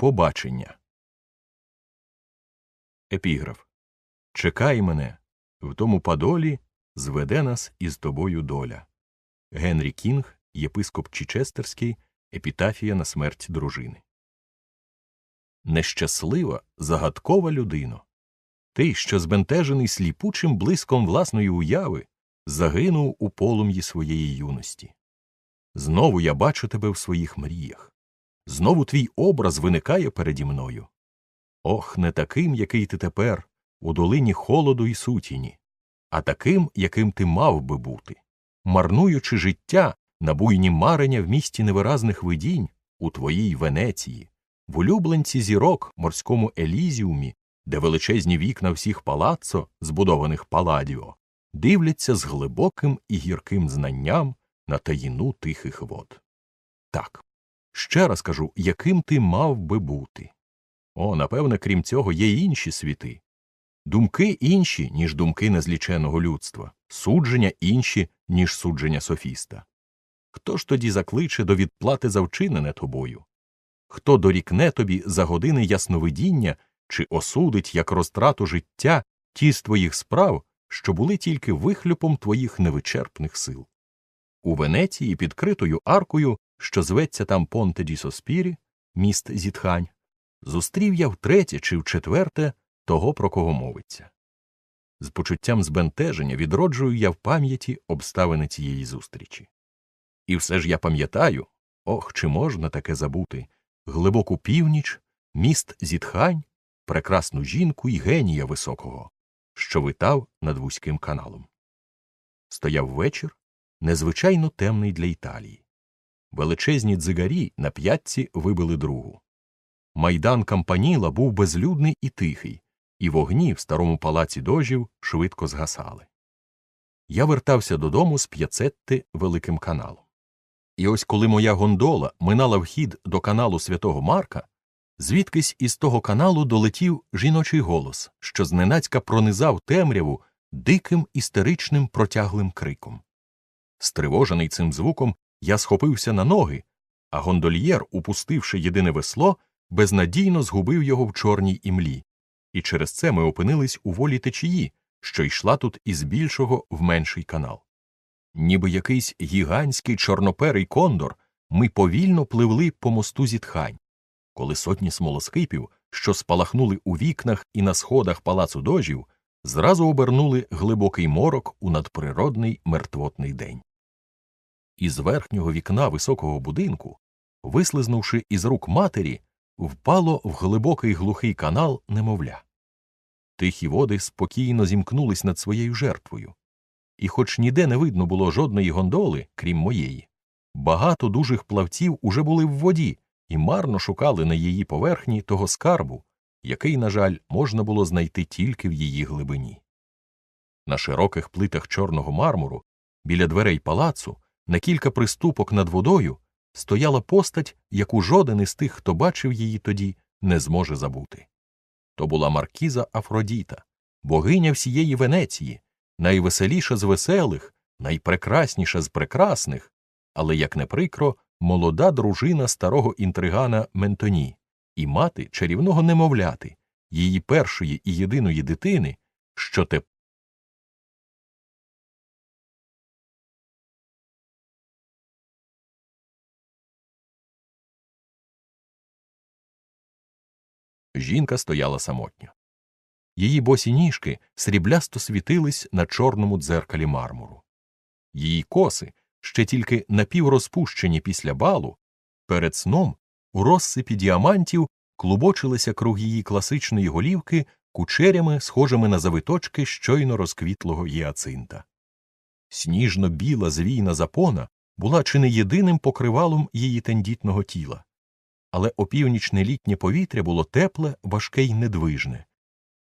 Побачення. Епіграф Чекай мене, в тому падолі зведе нас із тобою доля. Генрі Кінг, єпископ Чічестерський, епітафія на смерть дружини. Нещаслива, загадкова людино. Ти, що збентежений сліпучим блиском власної уяви, загинув у полум'ї своєї юності. Знову я бачу тебе в своїх мріях. Знову твій образ виникає переді мною. Ох, не таким, який ти тепер, у долині холоду і сутіні, а таким, яким ти мав би бути, марнуючи життя на буйні марення в місті невиразних видінь у твоїй Венеції, в улюбленці зірок морському елізіумі, де величезні вікна всіх палаццо, збудованих паладіо, дивляться з глибоким і гірким знанням на таїну тихих вод. Так, ще раз кажу, яким ти мав би бути. О, напевне, крім цього, є інші світи. Думки інші, ніж думки незліченого людства, судження інші, ніж судження софіста. Хто ж тоді закличе до відплати за вчинене тобою? Хто дорікне тобі за години ясновидіння чи осудить як розтрату життя ті з твоїх справ, що були тільки вихлюпом твоїх невичерпних сил? У Венеції під критою аркою, що зветься там Понте ді Соспірі, міст зітхань, зустрів я втретє чи вчетверте того, про кого мовиться. З почуттям збентеження відроджую я в пам'яті обставини цієї зустрічі. І все ж я пам'ятаю ох, чи можна таке забути глибоку північ, міст зітхань, прекрасну жінку і генія високого, що витав над вузьким каналом. Стояв вечір, незвичайно темний для Італії. Величезні дзигарі на п'ятці вибили другу. Майдан Кампаніла був безлюдний і тихий, і вогні в старому палаці дожів швидко згасали. Я вертався додому з п'яцетти великим каналом. І ось коли моя гондола минала вхід до каналу святого Марка, звідкись із того каналу долетів жіночий голос, що зненацька пронизав темряву диким істеричним протяглим криком. Стривожений цим звуком, я схопився на ноги, а гондольєр, упустивши єдине весло, безнадійно згубив його в чорній імлі, і через це ми опинились у волі течії, що йшла тут із більшого в менший канал. Ніби якийсь гігантський чорноперий кондор, ми повільно пливли по мосту зітхань, коли сотні смолоскипів, що спалахнули у вікнах і на сходах палацу дожів, зразу обернули глибокий морок у надприродний мертвотний день. Із верхнього вікна високого будинку, вислизнувши із рук матері, впало в глибокий глухий канал немовля. Тихі води спокійно зімкнулись над своєю жертвою, і, хоч ніде не видно було жодної гондоли, крім моєї, багато дужих плавців уже були в воді і марно шукали на її поверхні того скарбу, який, на жаль, можна було знайти тільки в її глибині. На широких плитах чорного мармуру, біля дверей палацу, на кілька приступок над водою, стояла постать, яку жоден із тих, хто бачив її тоді, не зможе забути. То була маркіза Афродіта, богиня всієї Венеції, найвеселіша з веселих, найпрекрасніша з прекрасних, але, як не прикро, молода дружина старого інтригана Ментоні і мати чарівного немовляти, її першої і єдиної дитини, що те Жінка стояла самотньо. Її босі ніжки сріблясто світились на чорному дзеркалі мармуру. Її коси, ще тільки напіврозпущені після балу, перед сном у розсипі діамантів клубочилися круг її класичної голівки кучерями, схожими на завиточки щойно розквітлого гіацинта. Сніжно біла звійна запона була чи не єдиним покривалом її тендітного тіла але опівнічне літнє повітря було тепле, важке й недвижне,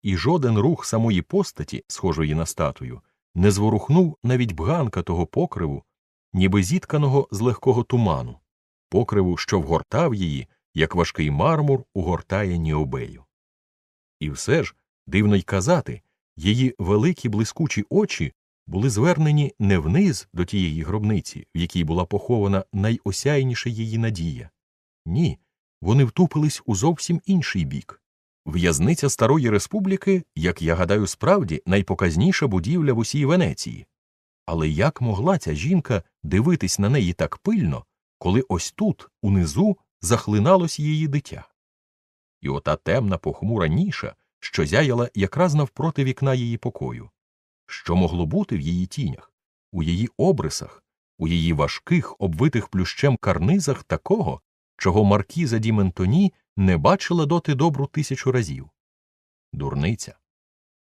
і жоден рух самої постаті, схожої на статую, не зворухнув навіть бганка того покриву, ніби зітканого з легкого туману, покриву, що вгортав її, як важкий мармур угортає Ніобею. І все ж, дивно й казати, її великі блискучі очі були звернені не вниз до тієї гробниці, в якій була похована найосяйніша її надія. Ні, вони втупились у зовсім інший бік. В'язниця Старої Республіки, як я гадаю, справді найпоказніша будівля в усій Венеції. Але як могла ця жінка дивитись на неї так пильно, коли ось тут, унизу, захлиналось її дитя? І ота темна похмура ніша, що зяяла якраз навпроти вікна її покою. Що могло бути в її тінях, у її обрисах, у її важких, обвитих плющем карнизах такого, чого маркіза Ді Ментоні не бачила доти добру тисячу разів. Дурниця.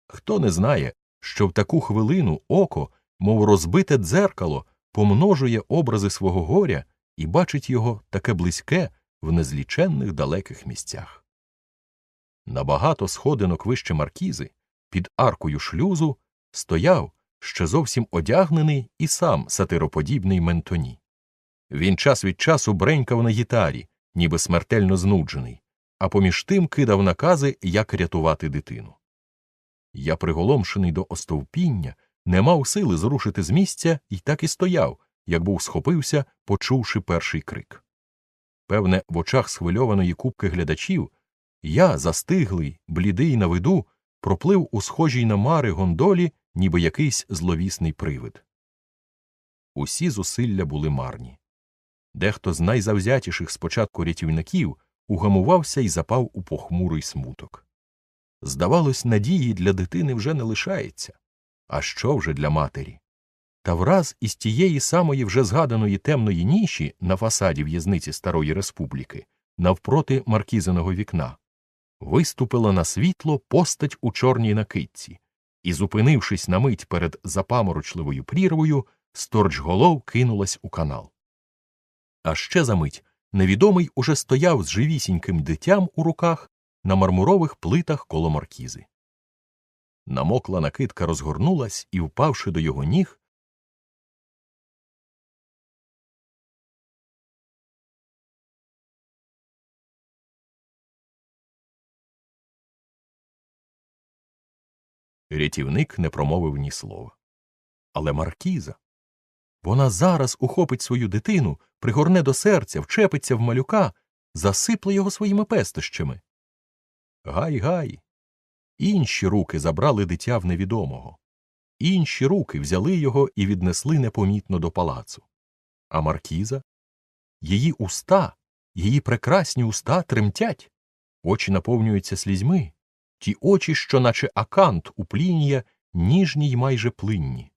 Хто не знає, що в таку хвилину око, мов розбите дзеркало, помножує образи свого горя і бачить його таке близьке в незліченних далеких місцях. На багато сходинок вище маркізи, під аркою шлюзу, стояв, ще зовсім одягнений і сам сатироподібний ментоні. Він час від часу бренькав на гітарі, ніби смертельно знуджений, а поміж тим кидав накази, як рятувати дитину. Я, приголомшений до остовпіння, не мав сили зрушити з місця і так і стояв, як був схопився, почувши перший крик. Певне, в очах схвильованої купки глядачів, я, застиглий, блідий на виду, проплив у схожій на мари гондолі, ніби якийсь зловісний привид. Усі зусилля були марні. Дехто з найзавзятіших спочатку рятівників угамувався і запав у похмурий смуток. Здавалось, надії для дитини вже не лишається. А що вже для матері? Та враз із тієї самої вже згаданої темної ніші на фасаді в'язниці Старої Республіки, навпроти маркізиного вікна, виступила на світло постать у чорній накидці, і, зупинившись на мить перед запаморочливою прірвою, сторчголов кинулась у канал. А ще за мить невідомий уже стояв з живісіньким дитям у руках на мармурових плитах коло маркізи. Намокла накидка розгорнулась і, впавши до його ніг, Рятівник не промовив ні слова. Але маркіза. Вона зараз ухопить свою дитину, пригорне до серця, вчепиться в малюка, засипле його своїми пестощами. Гай, гай. Інші руки забрали дитя в невідомого. Інші руки взяли його і віднесли непомітно до палацу. А маркіза? Її уста, її прекрасні уста тремтять, очі наповнюються слізьми, ті очі, що, наче акант у плінія, ніжні й майже плинні.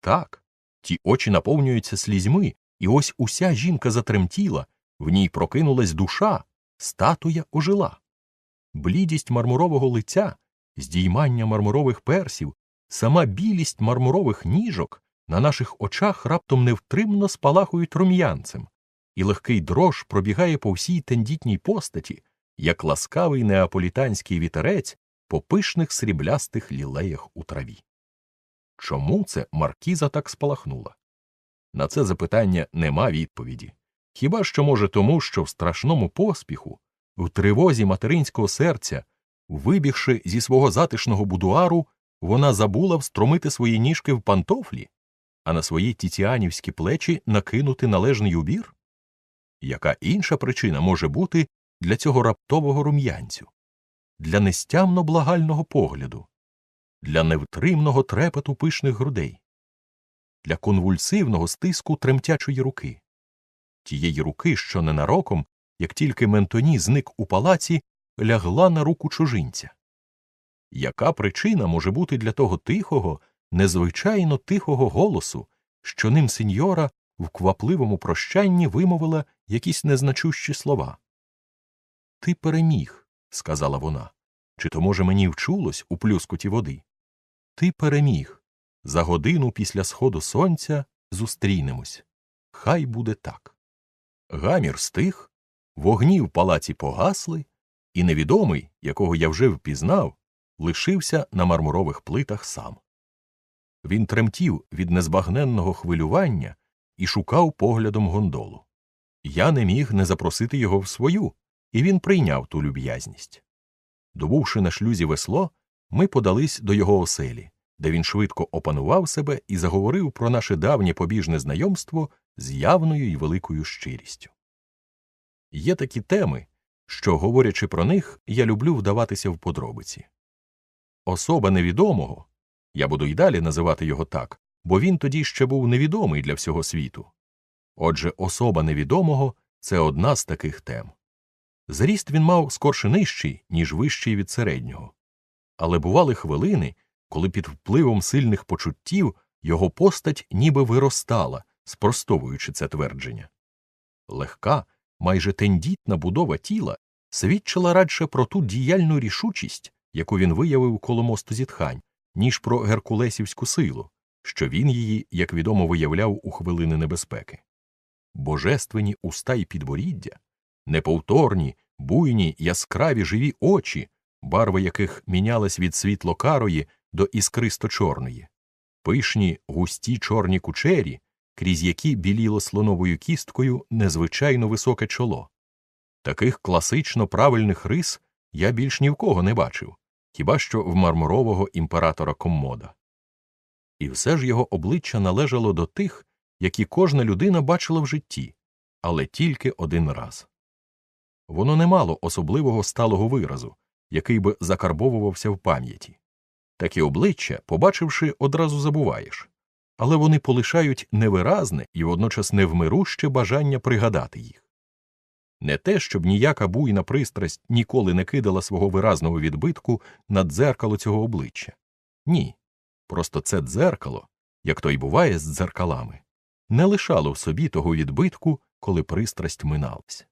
Так, ті очі наповнюються слізьми, і ось уся жінка затремтіла, в ній прокинулась душа, статуя ожила. Блідість мармурового лиця, здіймання мармурових персів, сама білість мармурових ніжок на наших очах раптом невтримно спалахують рум'янцем, і легкий дрож пробігає по всій тендітній постаті, як ласкавий неаполітанський вітерець по пишних сріблястих лілеях у траві. Чому це маркіза так спалахнула? На це запитання нема відповіді. Хіба що, може, тому, що в страшному поспіху, в тривозі материнського серця, вибігши зі свого затишного будуару, вона забула встромити свої ніжки в пантофлі, а на свої тіціанівські плечі накинути належний убір? Яка інша причина може бути для цього раптового рум'янцю, для нестямно благального погляду, для невтримного трепету пишних грудей, для конвульсивного стиску тремтячої руки, тієї руки, що ненароком, як тільки Ментоні зник у палаці, лягла на руку чужинця. Яка причина може бути для того тихого, незвичайно тихого голосу, що ним сеньора в квапливому прощанні вимовила якісь незначущі слова? Ти переміг, сказала вона. Чи то, може, мені вчулось у плюскоті води? Ти переміг. За годину після сходу сонця зустрінемось. Хай буде так. Гамір стих, вогні в палаці погасли, і невідомий, якого я вже впізнав, лишився на мармурових плитах сам. Він тремтів від незбагненного хвилювання і шукав поглядом гондолу. Я не міг не запросити його в свою, і він прийняв ту люб'язність. Добувши на шлюзі весло, ми подались до його оселі, де він швидко опанував себе і заговорив про наше давнє побіжне знайомство з явною і великою щирістю. Є такі теми, що, говорячи про них, я люблю вдаватися в подробиці. Особа невідомого я буду й далі називати його так, бо він тоді ще був невідомий для всього світу. Отже, особа невідомого це одна з таких тем. Зріст він мав скорше нижчий, ніж вищий від середнього. Але бували хвилини, коли під впливом сильних почуттів його постать ніби виростала, спростовуючи це твердження. Легка, майже тендітна будова тіла свідчила радше про ту діяльну рішучість, яку він виявив коло мосту зітхань, ніж про геркулесівську силу, що він її, як відомо, виявляв у хвилини небезпеки. Божественні уста й підборіддя, неповторні, буйні, яскраві живі очі, барва яких мінялась від світло карої до іскристо чорної, пишні густі чорні кучері, крізь які біліло слоновою кісткою незвичайно високе чоло. Таких класично правильних рис я більш ні в кого не бачив, хіба що в мармурового імператора Коммода. І все ж його обличчя належало до тих, які кожна людина бачила в житті, але тільки один раз. Воно не мало особливого сталого виразу, який би закарбовувався в пам'яті. Такі обличчя, побачивши, одразу забуваєш, але вони полишають невиразне і водночас невмируще бажання пригадати їх. Не те, щоб ніяка буйна пристрасть ніколи не кидала свого виразного відбитку на дзеркало цього обличчя. Ні. Просто це дзеркало, як то й буває з дзеркалами, не лишало в собі того відбитку, коли пристрасть миналась.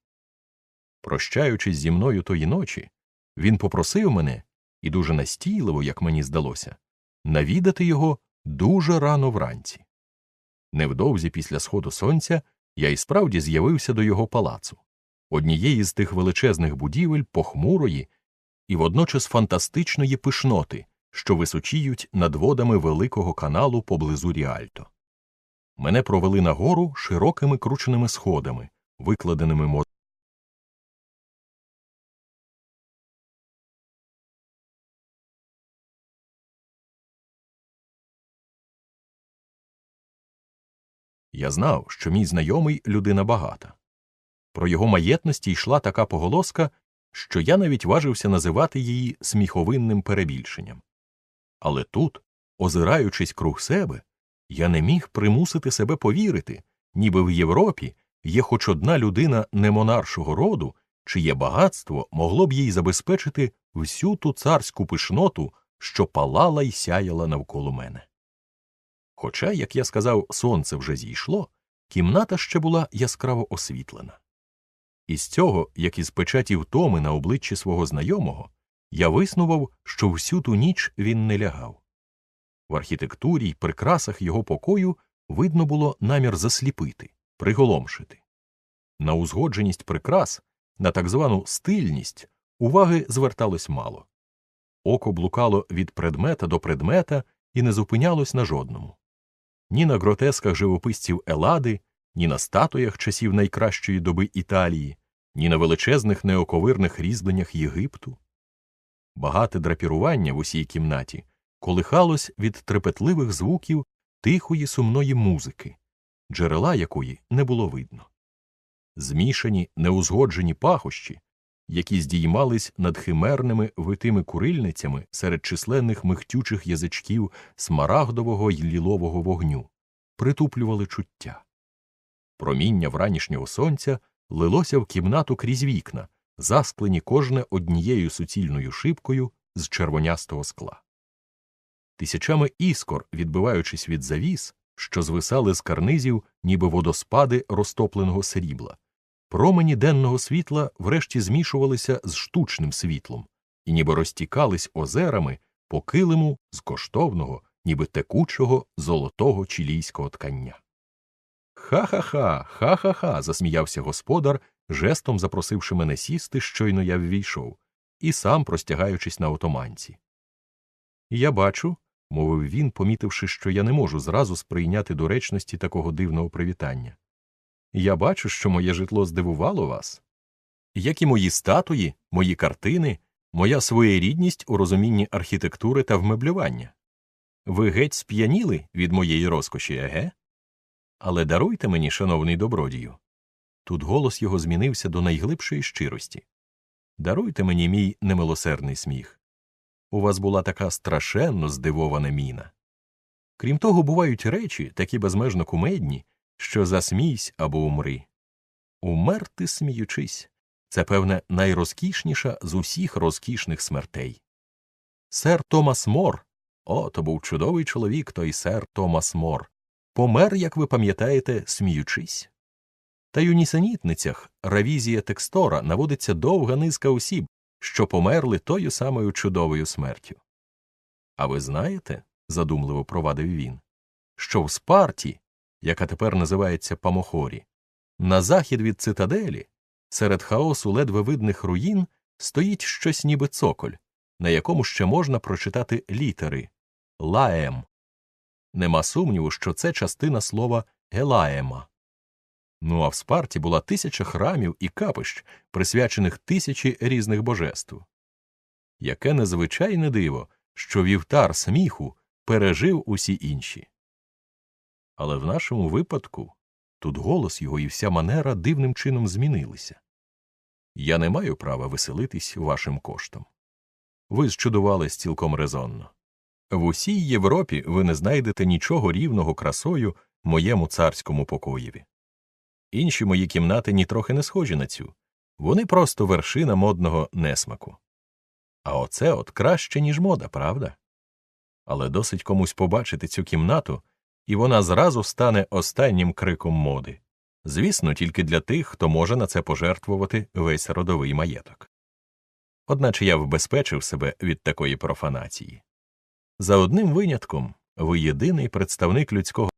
Прощаючись зі мною тої ночі, він попросив мене, і дуже настійливо, як мені здалося, навідати його дуже рано вранці. Невдовзі після сходу сонця я і справді з'явився до його палацу, однієї з тих величезних будівель похмурої і водночас фантастичної пишноти, що височіють над водами великого каналу поблизу Ріальто. Мене провели нагору широкими крученими сходами, викладеними Я знав, що мій знайомий людина багата. Про його маєтності йшла така поголоска, що я навіть важився називати її сміховинним перебільшенням. Але тут, озираючись круг себе, я не міг примусити себе повірити, ніби в Європі є хоч одна людина немонаршого роду, чиє багатство могло б їй забезпечити всю ту царську пишноту, що палала й сяяла навколо мене. Хоча, як я сказав, сонце вже зійшло, кімната ще була яскраво освітлена. Із цього, як із печаті втоми на обличчі свого знайомого, я виснував, що всю ту ніч він не лягав. В архітектурі й прикрасах його покою видно було намір засліпити, приголомшити. На узгодженість прикрас, на так звану стильність уваги зверталось мало. Око блукало від предмета до предмета і не зупинялось на жодному. Ні на гротесках живописців Елади, ні на статуях часів найкращої доби Італії, ні на величезних неоковирних різьбленнях Єгипту. Багате драпірування в усій кімнаті колихалось від трепетливих звуків тихої сумної музики, джерела якої не було видно. Змішані неузгоджені пахощі, які здіймались над химерними витими курильницями серед численних михтючих язичків смарагдового й лілового вогню, притуплювали чуття. Проміння вранішнього сонця лилося в кімнату крізь вікна, засклені кожне однією суцільною шибкою з червонястого скла. Тисячами іскор, відбиваючись від завіс, що звисали з карнизів, ніби водоспади розтопленого срібла, промені денного світла врешті змішувалися з штучним світлом і ніби розтікались озерами по килиму з коштовного, ніби текучого золотого чилійського ткання. Ха ха ха, ха ха ха. засміявся господар, жестом запросивши мене сісти, щойно я ввійшов, і сам простягаючись на отоманці. Я бачу, мовив він, помітивши, що я не можу зразу сприйняти доречності такого дивного привітання. Я бачу, що моє житло здивувало вас. Як і мої статуї, мої картини, моя своєрідність у розумінні архітектури та вмеблювання. Ви геть сп'яніли від моєї розкоші, еге? Але даруйте мені, шановний добродію. Тут голос його змінився до найглибшої щирості. Даруйте мені мій немилосердний сміх. У вас була така страшенно здивована міна. Крім того, бувають речі, такі безмежно кумедні, що засмійсь або умри. Умерти сміючись це, певне, найрозкішніша з усіх розкішних смертей. Сер Томас Мор, о, то був чудовий чоловік, той сер Томас Мор, помер, як ви пам'ятаєте, сміючись. Та й у нісенітницях ревізія текстора наводиться довга низка осіб, що померли тою самою чудовою смертю. А ви знаєте, задумливо провадив він, що в Спарті, яка тепер називається Памохорі, на захід від цитаделі, серед хаосу ледве видних руїн, стоїть щось ніби цоколь, на якому ще можна прочитати літери Лаем. Нема сумніву, що це частина слова Гелаема. Ну а в Спарті була тисяча храмів і капищ, присвячених тисячі різних божеств. Яке незвичайне диво, що вівтар сміху пережив усі інші. Але в нашому випадку тут голос його і вся манера дивним чином змінилися. Я не маю права веселитись вашим коштом. Ви зчудувались цілком резонно. В усій Європі ви не знайдете нічого рівного красою моєму царському покоєві. Інші мої кімнати нітрохи не схожі на цю, вони просто вершина модного несмаку. А оце от краще, ніж мода, правда? Але досить комусь побачити цю кімнату, і вона зразу стане останнім криком моди. Звісно, тільки для тих, хто може на це пожертвувати весь родовий маєток. Одначе я вбезпечив себе від такої профанації. За одним винятком ви єдиний представник людського.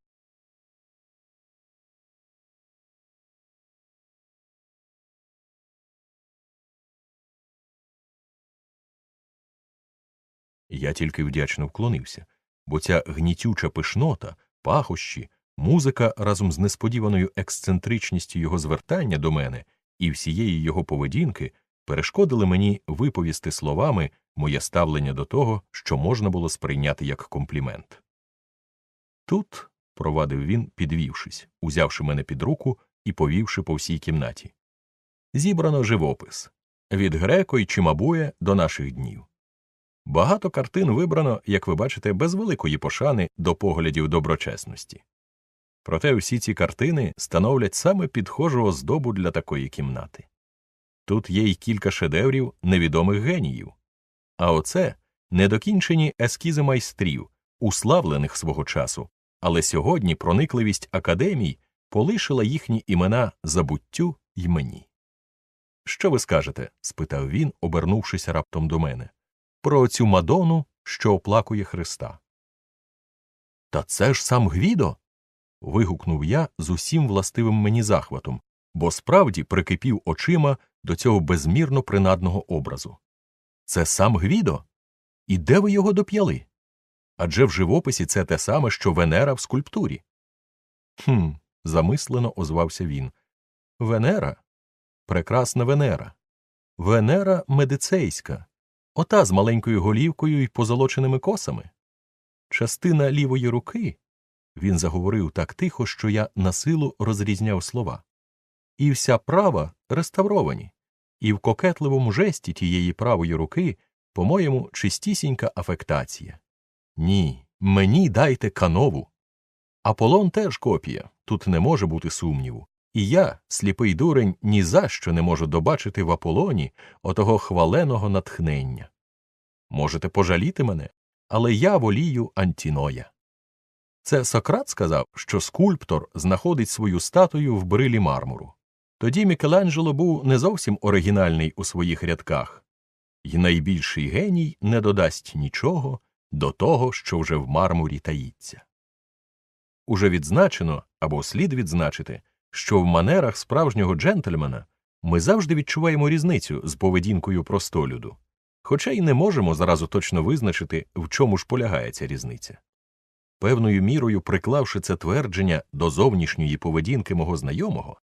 Я тільки вдячно вклонився, бо ця гнітюча пишнота, пахощі, музика разом з несподіваною ексцентричністю його звертання до мене і всієї його поведінки перешкодили мені виповісти словами моє ставлення до того, що можна було сприйняти як комплімент. Тут, провадив він, підвівшись, узявши мене під руку і повівши по всій кімнаті. Зібрано живопис від Греко й Чимабує до наших днів. Багато картин вибрано, як ви бачите, без великої пошани до поглядів доброчесності. Проте всі ці картини становлять саме підхожу оздобу для такої кімнати. Тут є й кілька шедеврів невідомих геніїв, а оце недокінчені ескізи майстрів, уславлених свого часу, але сьогодні проникливість академій полишила їхні імена забуттю й мені. Що ви скажете? спитав він, обернувшись раптом до мене про цю Мадону, що оплакує Христа. Та це ж сам Гвідо. вигукнув я з усім властивим мені захватом, бо справді прикипів очима до цього безмірно принадного образу. Це сам Гвідо? І де ви його доп'яли? Адже в живописі це те саме, що Венера в скульптурі. Хм, замислено озвався він. Венера? Прекрасна Венера. Венера медицейська, ота з маленькою голівкою і позолоченими косами. Частина лівої руки. Він заговорив так тихо, що я на силу розрізняв слова. І вся права реставровані, і в кокетливому жесті тієї правої руки, по-моєму, чистісінька афектація. Ні, мені дайте канову. Аполлон теж копія, тут не може бути сумніву. І я, сліпий дурень, ні за що не можу добачити в Аполлоні отого хваленого натхнення. Можете пожаліти мене, але я волію Антіноя. Це Сократ сказав, що скульптор знаходить свою статую в брилі мармуру. Тоді Мікеланджело був не зовсім оригінальний у своїх рядках, і найбільший геній не додасть нічого до того, що вже в мармурі таїться. Уже відзначено або слід відзначити, що в манерах справжнього джентльмена ми завжди відчуваємо різницю з поведінкою простолюду, хоча й не можемо зразу точно визначити, в чому ж полягає ця різниця. Певною мірою приклавши це твердження до зовнішньої поведінки мого знайомого,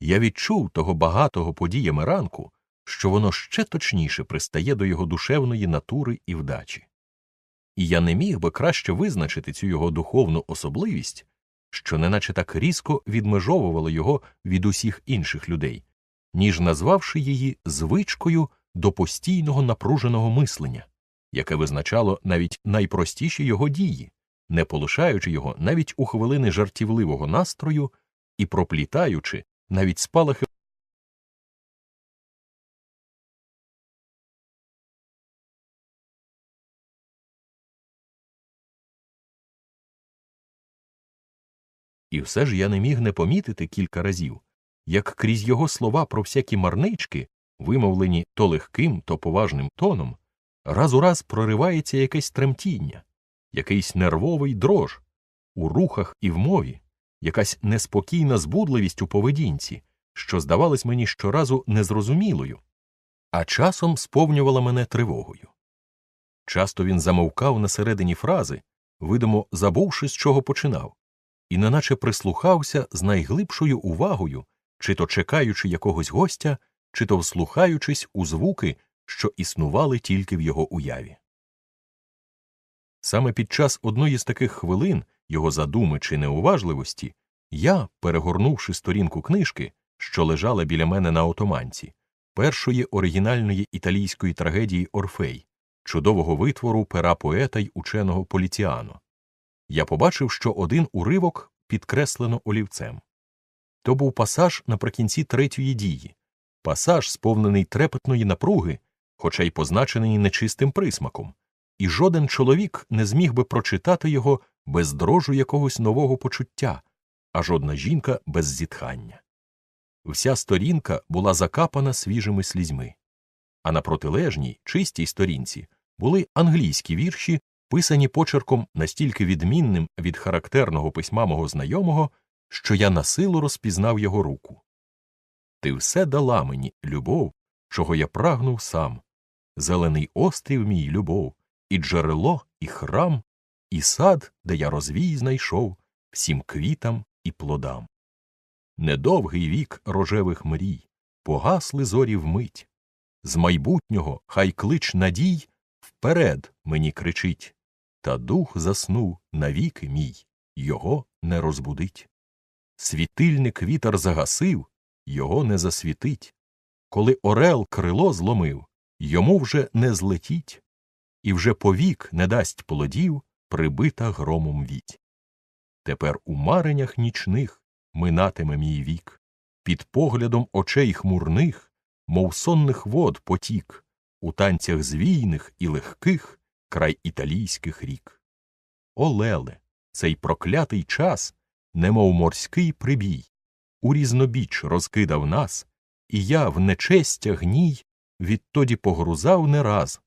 я відчув того багатого подіями ранку, що воно ще точніше пристає до його душевної натури і вдачі. І я не міг би краще визначити цю його духовну особливість, що неначе так різко відмежовувало його від усіх інших людей, ніж назвавши її звичкою до постійного напруженого мислення, яке визначало навіть найпростіші його дії, не полишаючи його навіть у хвилини жартівливого настрою і проплітаючи навіть спалахи. І все ж я не міг не помітити кілька разів, як крізь його слова про всякі марнички, вимовлені то легким, то поважним тоном, раз у раз проривається якесь тремтіння, якийсь нервовий дрож у рухах і в мові, якась неспокійна збудливість у поведінці, що здавалась мені щоразу незрозумілою, а часом сповнювала мене тривогою. Часто він замовкав на середині фрази, видимо, забувши, з чого починав, і неначе прислухався з найглибшою увагою, чи то чекаючи якогось гостя, чи то вслухаючись у звуки, що існували тільки в його уяві. Саме під час одної з таких хвилин його задуми чи неуважливості я, перегорнувши сторінку книжки, що лежала біля мене на отоманці, першої оригінальної італійської трагедії Орфей, чудового витвору пера поета й ученого Поліціано, я побачив, що один уривок підкреслено олівцем. То був пасаж наприкінці третьої дії, пасаж, сповнений трепетної напруги, хоча й позначений нечистим присмаком, і жоден чоловік не зміг би прочитати його без дрожу якогось нового почуття, а жодна жінка без зітхання. Вся сторінка була закапана свіжими слізьми, а на протилежній, чистій сторінці були англійські вірші, писані почерком настільки відмінним від характерного письма мого знайомого, що я на силу розпізнав його руку. Ти все дала мені, любов, чого я прагнув сам, зелений острів мій любов, і джерело, і храм, і сад, де я розвій знайшов всім квітам і плодам. Недовгий вік рожевих мрій, погасли зорі вмить. З майбутнього хай клич надій вперед мені кричить, та дух заснув навіки мій, його не розбудить. Світильник вітер загасив, його не засвітить. Коли орел крило зломив, йому вже не злетіть, і вже повік не дасть плодів, прибита громом віть. Тепер у маренях нічних минатиме мій вік, під поглядом очей хмурних, мов сонних вод потік, у танцях звійних і легких край італійських рік. О, Леле, цей проклятий час, немов морський прибій, у різнобіч розкидав нас, і я в нечестя гній відтоді погрузав не раз,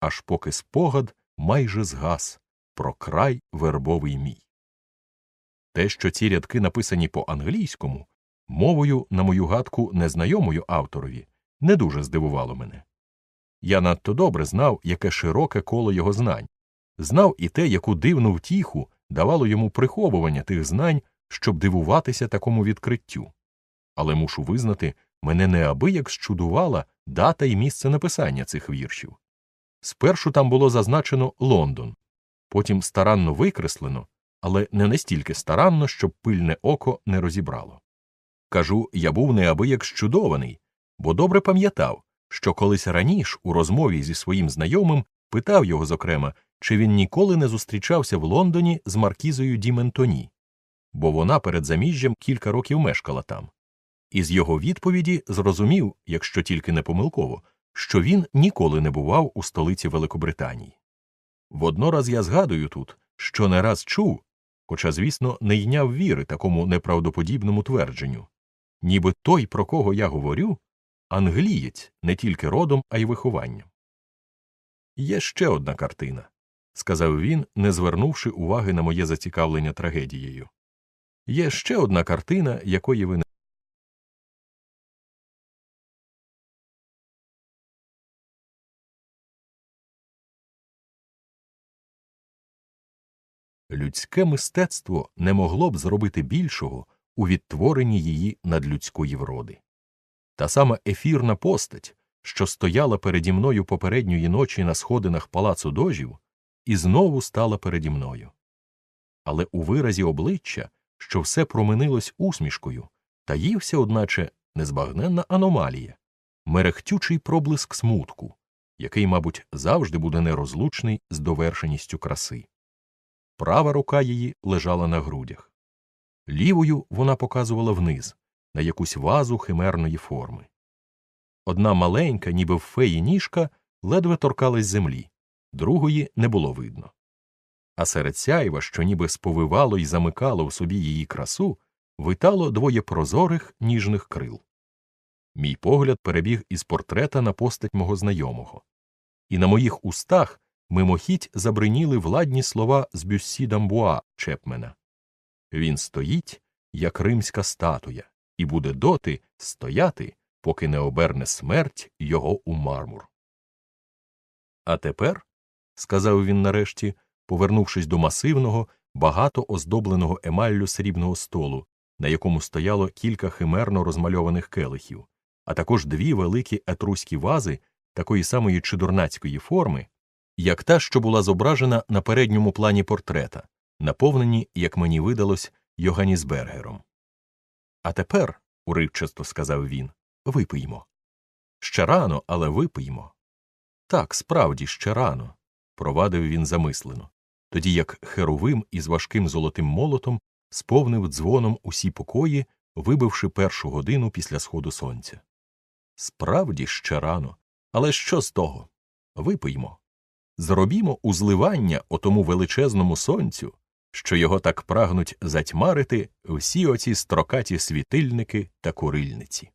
аж поки спогад майже згас про край вербовий мій. Те, що ці рядки написані по англійському, мовою, на мою гадку, незнайомою авторові, не дуже здивувало мене. Я надто добре знав, яке широке коло його знань, знав і те, яку дивну втіху давало йому приховування тих знань, щоб дивуватися такому відкриттю. Але мушу визнати, мене неабияк щудувала дата і місце написання цих віршів. Спершу там було зазначено Лондон, потім старанно викреслено, але не настільки старанно, щоб пильне око не розібрало. Кажу, я був неабияк щудований, бо добре пам'ятав, що колись раніше у розмові зі своїм знайомим питав його, зокрема, чи він ніколи не зустрічався в Лондоні з маркізою Діментоні, бо вона перед заміжжям кілька років мешкала там. І з його відповіді зрозумів, якщо тільки не помилково, що він ніколи не бував у столиці Великобританії. Воднораз я згадую тут, що не раз чув, хоча, звісно, не йняв віри такому неправдоподібному твердженню, ніби той, про кого я говорю, англієць не тільки родом, а й вихованням. Є ще одна картина, сказав він, не звернувши уваги на моє зацікавлення трагедією. Є ще одна картина, якої ви не. Людське мистецтво не могло б зробити більшого у відтворенні її надлюдської вроди. Та сама ефірна постать, що стояла переді мною попередньої ночі на сходинах палацу дожів, і знову стала переді мною. Але у виразі обличчя, що все променилось усмішкою, таївся, одначе, незбагненна аномалія, мерехтючий проблиск смутку, який, мабуть, завжди буде нерозлучний з довершеністю краси. Права рука її лежала на грудях. Лівою вона показувала вниз, на якусь вазу химерної форми. Одна маленька, ніби в феї ніжка, ледве торкалась землі, другої не було видно. А серед сяйва, що ніби сповивало і замикало в собі її красу, витало двоє прозорих ніжних крил. Мій погляд перебіг із портрета на постать мого знайомого, і на моїх устах мимохідь забриніли владні слова з Бюссі Дамбуа Чепмена. Він стоїть, як римська статуя, і буде доти стояти, поки не оберне смерть його у мармур. А тепер, сказав він нарешті, повернувшись до масивного, багато оздобленого емаллю срібного столу, на якому стояло кілька химерно розмальованих келихів, а також дві великі етруські вази такої самої чудорнацької форми, як та, що була зображена на передньому плані портрета, наповнені, як мені видалось, Йоганнісбергером. А тепер, уривчасто сказав він, випиймо. Ще рано, але випиймо. Так, справді, ще рано, провадив він замислено, тоді як херовим із важким золотим молотом сповнив дзвоном усі покої, вибивши першу годину після сходу сонця. Справді ще рано, але що з того? Випиймо. Зробімо узливання отому величезному сонцю, що його так прагнуть затьмарити всі оці строкаті світильники та курильниці.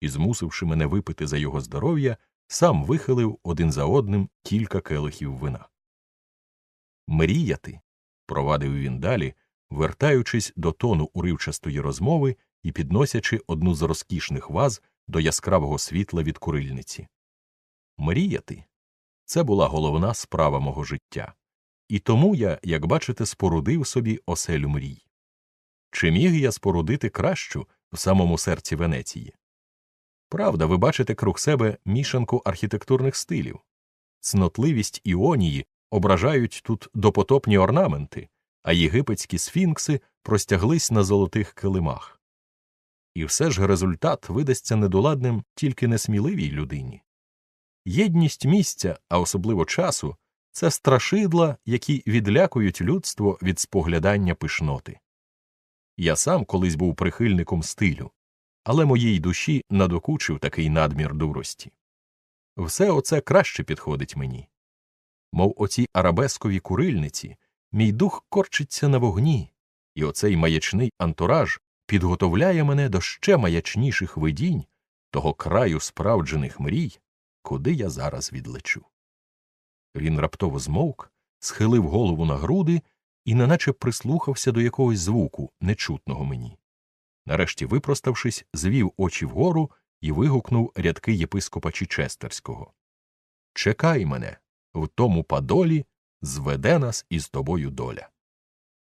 І, змусивши мене випити за його здоров'я, сам вихилив один за одним кілька келихів вина. Мріяти, провадив він далі, вертаючись до тону уривчастої розмови і підносячи одну з розкішних ваз до яскравого світла від курильниці. Мріяти це була головна справа мого життя, і тому я, як бачите, спорудив собі оселю мрій. Чи міг я спорудити кращу в самому серці Венеції? Правда, ви бачите круг себе мішанку архітектурних стилів. Цнотливість іонії ображають тут допотопні орнаменти, а єгипетські сфінкси простяглись на золотих килимах. І все ж результат видасться недоладним тільки несміливій людині. Єдність місця, а особливо часу, це страшидла, які відлякують людство від споглядання пишноти. Я сам колись був прихильником стилю, але моїй душі надокучив такий надмір дурості. Все оце краще підходить мені. Мов оці арабескові курильниці, мій дух корчиться на вогні, і оцей маячний антураж підготовляє мене до ще маячніших видінь того краю справджених мрій, куди я зараз відлечу. Він раптово змовк, схилив голову на груди і неначе прислухався до якогось звуку, нечутного мені. Нарешті, випроставшись, звів очі вгору і вигукнув рядки єпископа Чічестерського Чекай мене, в тому падолі зведе нас із тобою доля.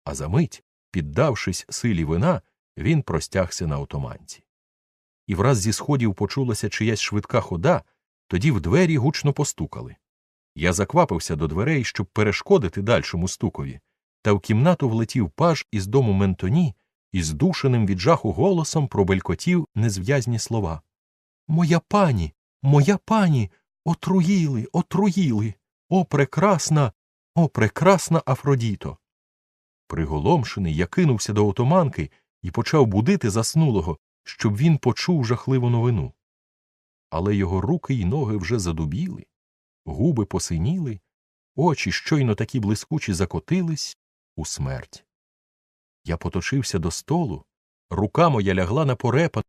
А за мить, піддавшись силі вина, він простягся на отоманці. І враз зі сходів почулася чиясь швидка хода, тоді в двері гучно постукали. Я заквапився до дверей, щоб перешкодити дальшому стукові, та в кімнату влетів паж із дому Ментоні і здушеним від жаху голосом пробелькотів незв'язні слова. Моя пані, моя пані, отруїли, отруїли. О, прекрасна, о, прекрасна Афродіто. Приголомшений, я кинувся до отоманки і почав будити заснулого, щоб він почув жахливу новину. Але його руки й ноги вже задубіли, губи посиніли, очі щойно такі блискучі закотились у смерть. Я поточився до столу, рука моя лягла на порепа